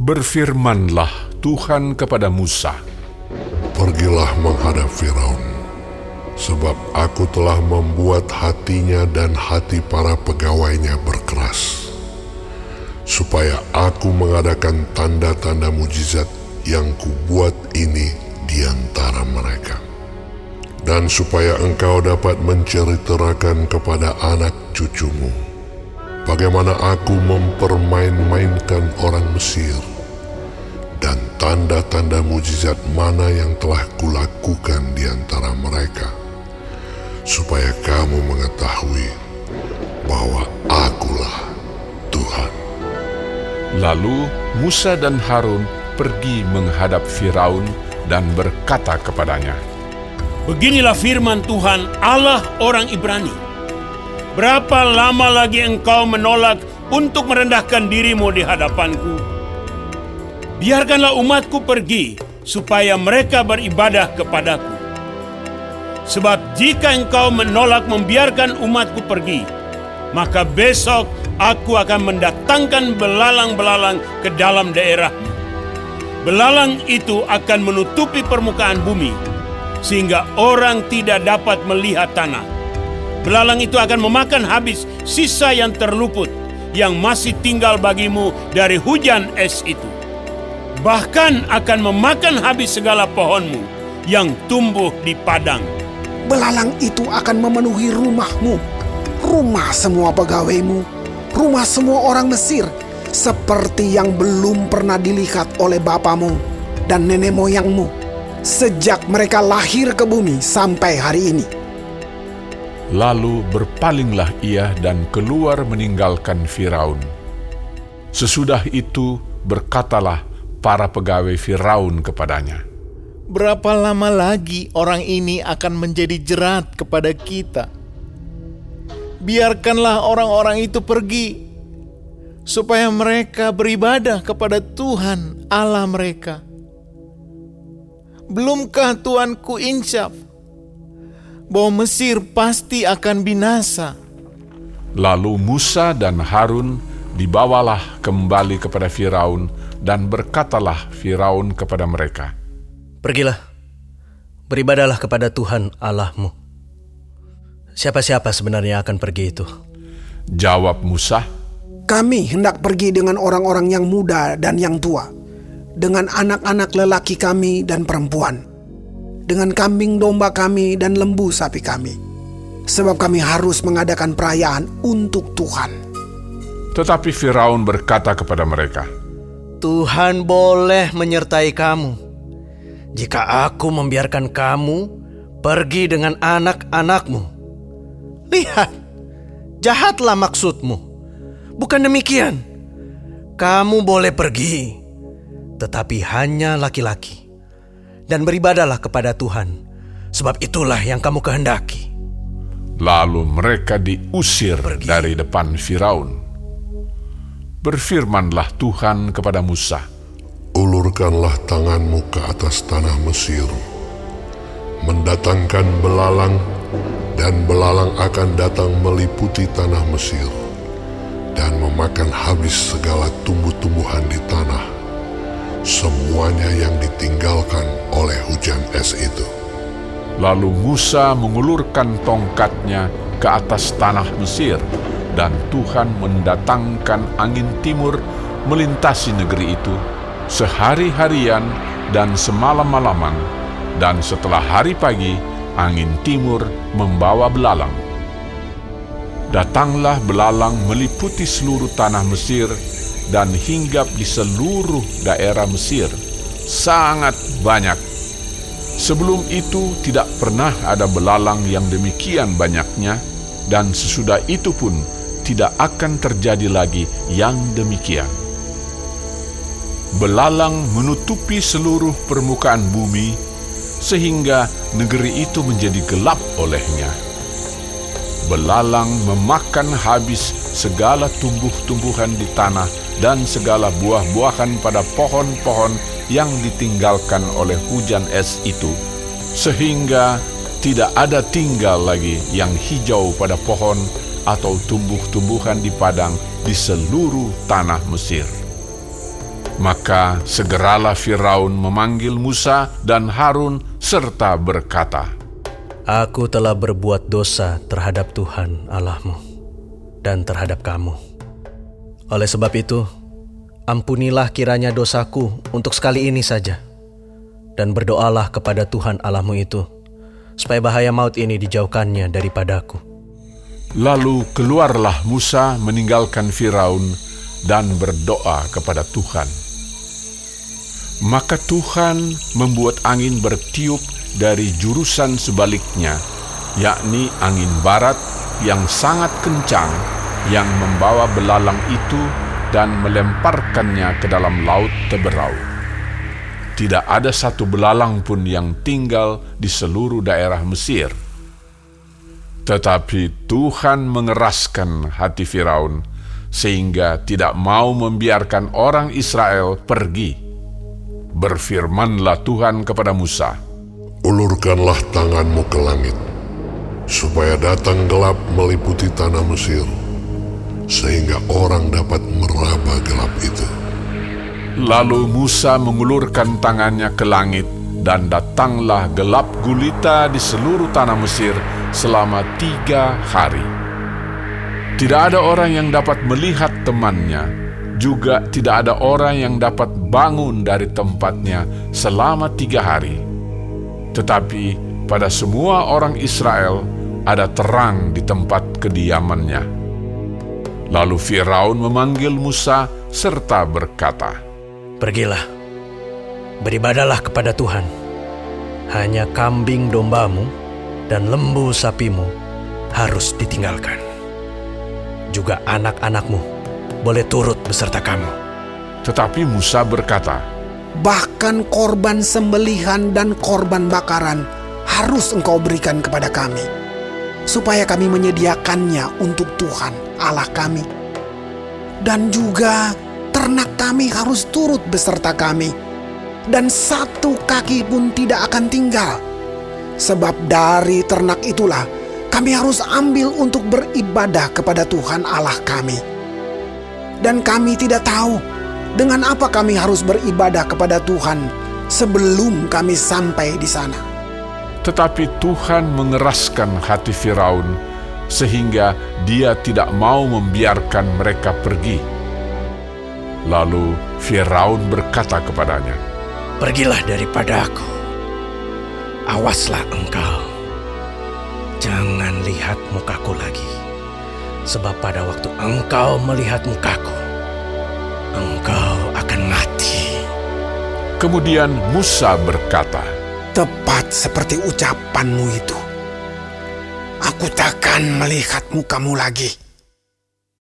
Berfirmanlah Tuhan kepada Musa, Pergilah menghadap Firaun, sebab aku telah membuat hatinya dan hati para pegawainya berkeras, supaya aku mengadakan tanda-tanda mujizat yang kubuat ini di antara mereka. Dan supaya engkau dapat menceritakan kepada anak cucumu, bagaimana aku mempermain-mainkan orang Mesir, dan tanda-tanda mujizat mana yang telah kulakukan di antara mereka, supaya kamu mengetahui bahwa akulah Tuhan. Lalu Musa dan Harun pergi menghadap Firaun dan berkata kepadanya, Beginilah firman Tuhan Allah orang Ibrani. Berapa lama lagi engkau menolak untuk merendahkan dirimu di hadapanku? Biarkanlah umatku pergi supaya mereka beribadah kepadaku. Sebab jika engkau menolak membiarkan umatku pergi, maka besok aku akan mendatangkan belalang-belalang ke dalam daerahmu. Belalang itu akan menutupi permukaan bumi, sehingga orang tidak dapat melihat tanah. Belalang itu akan memakan habis sisa yang terluput yang masih tinggal bagimu dari hujan es itu. Bahkan akan memakan habis segala pohonmu yang tumbuh di padang. Belalang itu akan memenuhi rumahmu, rumah semua pegawaimu, rumah semua orang Mesir, seperti yang belum pernah dilihat oleh bapamu dan nenek moyangmu sejak mereka lahir ke bumi sampai hari ini. Lalu berpalinglah ia dan keluar meninggalkan Firaun. Sesudah itu berkatalah para pegawai Firaun kepadanya, Berapa lama lagi orang ini akan menjadi jerat kepada kita? Biarkanlah orang-orang itu pergi, supaya mereka beribadah kepada Tuhan Allah mereka. Belumkah Tuanku insyaf bahwa Mesir pasti akan binasa? Lalu Musa dan Harun dibawalah kembali kepada Firaun dan berkatalah Firaun kepada mereka, Pergilah, beribadahlah kepada Tuhan Allahmu. Siapa-siapa sebenarnya akan pergi itu? Jawab Musa, Kami hendak pergi dengan orang-orang yang muda dan yang tua, dengan anak-anak lelaki kami dan perempuan, dengan kambing domba kami dan lembu sapi kami, sebab kami harus mengadakan perayaan untuk Tuhan. tetapi Firaun berkata kepada mereka, Tuhan boleh menyertai kamu. Jika aku membiarkan kamu pergi dengan anak-anakmu. Lihat, jahatlah maksudmu. Bukan demikian. Kamu boleh pergi, tetapi hanya laki-laki. Dan beribadalah kepada Tuhan, sebab itulah yang kamu kehendaki. Lalu mereka diusir dari depan Firaun. Berfirmanlah Tuhan kepada Musa, Ulurkanlah tanganmu ke atas tanah Mesir, mendatangkan belalang, dan belalang akan datang meliputi tanah Mesir, dan memakan habis segala tumbuh-tumbuhan di tanah, semuanya yang ditinggalkan oleh hujan es itu. Lalu Musa mengulurkan tongkatnya ke atas tanah Mesir, dan Tuhan mendatangkan angin timur melintasi negeri itu sehari-harian dan semalam-malaman, dan setelah hari pagi angin timur membawa belalang. Datanglah belalang meliputi seluruh tanah Mesir dan hinggap di seluruh daerah Mesir, sangat banyak. Sebelum itu tidak pernah ada belalang yang demikian banyaknya, dan sesudah itu pun tidak akan terjadi lagi yang demikian. Belalang menutupi seluruh permukaan bumi, sehingga negeri itu menjadi gelap olehnya. Belalang memakan habis segala tumbuh-tumbuhan di tanah dan segala buah-buahan pada pohon-pohon yang ditinggalkan oleh hujan es itu, sehingga tidak ada tinggal lagi yang hijau pada pohon atau tumbuh-tumbuhan di padang di seluruh tanah Mesir. Maka segeralah Firaun memanggil Musa dan Harun serta berkata, Aku telah berbuat dosa terhadap Tuhan Allahmu dan terhadap kamu. Oleh sebab itu, ampunilah kiranya dosaku untuk sekali ini saja. Dan berdoalah kepada Tuhan Allahmu itu, supaya bahaya maut ini dijauhkannya daripadaku. Lalu keluarlah Musa meninggalkan Firaun dan berdoa kepada Tuhan. Maka Tuhan membuat angin bertiup dari jurusan sebaliknya, yakni angin barat yang sangat kencang yang membawa belalang itu dan melemparkannya ke dalam laut teberau. Tidak ada satu belalang pun yang tinggal di seluruh daerah Mesir. Tetapi Tuhan mengeraskan hati Firaun sehingga tidak mau membiarkan orang Israel pergi Berfirmanlah Tuhan kepada Musa, Ulurkanlah tanganmu ke langit, supaya datang gelap meliputi tanah Mesir, sehingga orang dapat meraba gelap itu. Lalu Musa mengulurkan tangannya ke langit, dan datanglah gelap gulita di seluruh tanah Mesir selama tiga hari. Tidak ada orang yang dapat melihat temannya, juga tidak ada orang yang dapat bangun dari tempatnya selama tiga hari. Tetapi pada semua orang Israel ada terang di tempat kediamannya. Lalu Firaun memanggil Musa serta berkata, Pergilah, beribadalah kepada Tuhan. Hanya kambing dombamu dan lembu sapimu harus ditinggalkan. Juga anak-anakmu boleh turut beserta kamu. Tetapi Musa berkata, Bahkan korban sembelihan dan korban bakaran harus engkau berikan kepada kami, supaya kami menyediakannya untuk Tuhan Allah kami. Dan juga ternak kami harus turut beserta kami, dan satu kaki pun tidak akan tinggal. Sebab dari ternak itulah kami harus ambil untuk beribadah kepada Tuhan Allah kami dan kami tidak tahu dengan apa kami harus beribadah kepada Tuhan sebelum kami sampai di sana. Tetapi Tuhan mengeraskan hati Firaun sehingga dia tidak mau membiarkan mereka pergi. Lalu Firaun berkata kepadanya, Pergilah daripada aku. Awaslah engkau. Jangan lihat mukaku lagi Sebab pada waktu engkau melihat mukaku, engkau mati. Kemudian Musa berkata, Tepat seperti ucapanmu itu. Aku takkan melihat mukamu lagi.